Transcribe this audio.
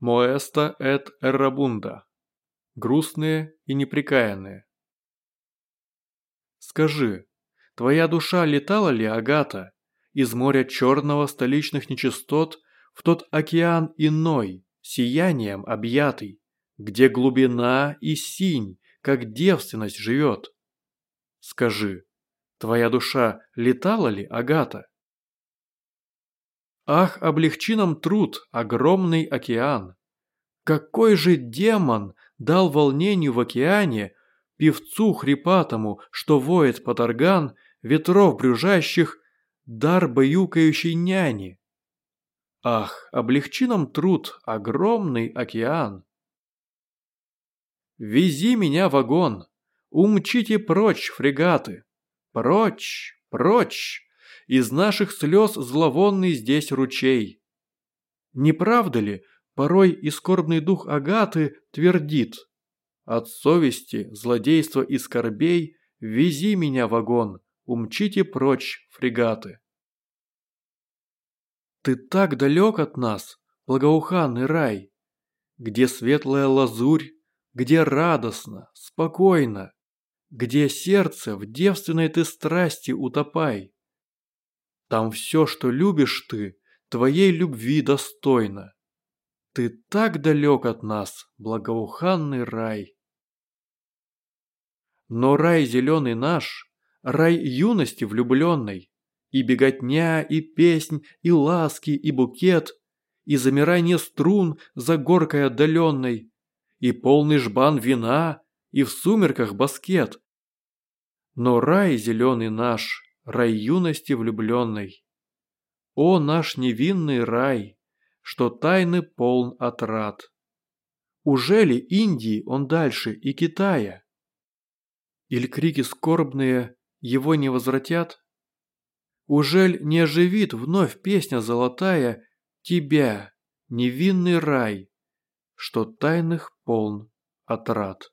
Моэста эт эррабунда. Грустные и неприкаянные. Скажи, твоя душа летала ли, Агата, из моря черного столичных нечистот в тот океан иной, сиянием объятый, где глубина и синь, как девственность живет? Скажи, твоя душа летала ли, Агата? Ах, облегчи нам труд, огромный океан! Какой же демон дал волнению в океане, певцу хрипатому, что воет под орган, ветров брюжащих, дар баюкающей няни? Ах, облегчи нам труд, огромный океан! Вези меня, вагон, умчите прочь, фрегаты, прочь, прочь! Из наших слез зловонный здесь ручей. Не правда ли, порой и скорбный дух Агаты твердит «От совести, злодейства и скорбей вези меня, вагон, умчите прочь, фрегаты». Ты так далек от нас, благоуханный рай, где светлая лазурь, где радостно, спокойно, где сердце в девственной ты страсти утопай. Там все, что любишь ты, твоей любви достойно. Ты так далек от нас, благоуханный рай. Но рай зеленый наш, рай юности влюбленной, и беготня, и песнь, и ласки, и букет, и замирание струн за горкой отдаленной, и полный жбан вина, и в сумерках баскет. Но рай зеленый наш, рай юности влюбленной. О, наш невинный рай, что тайны полн отрад! Ужели Индии он дальше и Китая? Или крики скорбные его не возвратят? Ужель не оживит вновь песня золотая тебя, невинный рай, что тайных полн отрад?